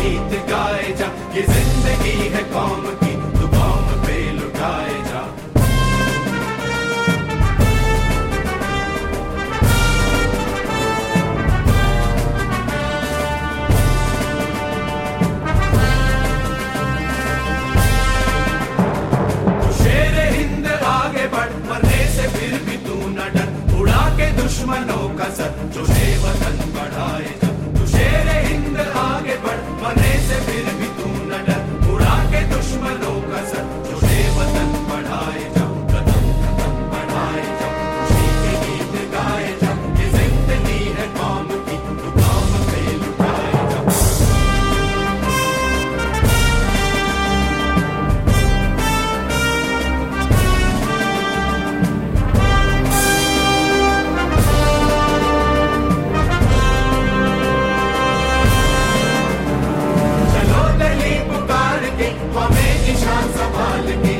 गीत गाए जा। ये ज़िंदगी है कौम की तू कौम पे लुटाए जा। तो फिर भी तू न डर। उड़ा के दुश्मनों का सर, जो वतन बढ़ाए de.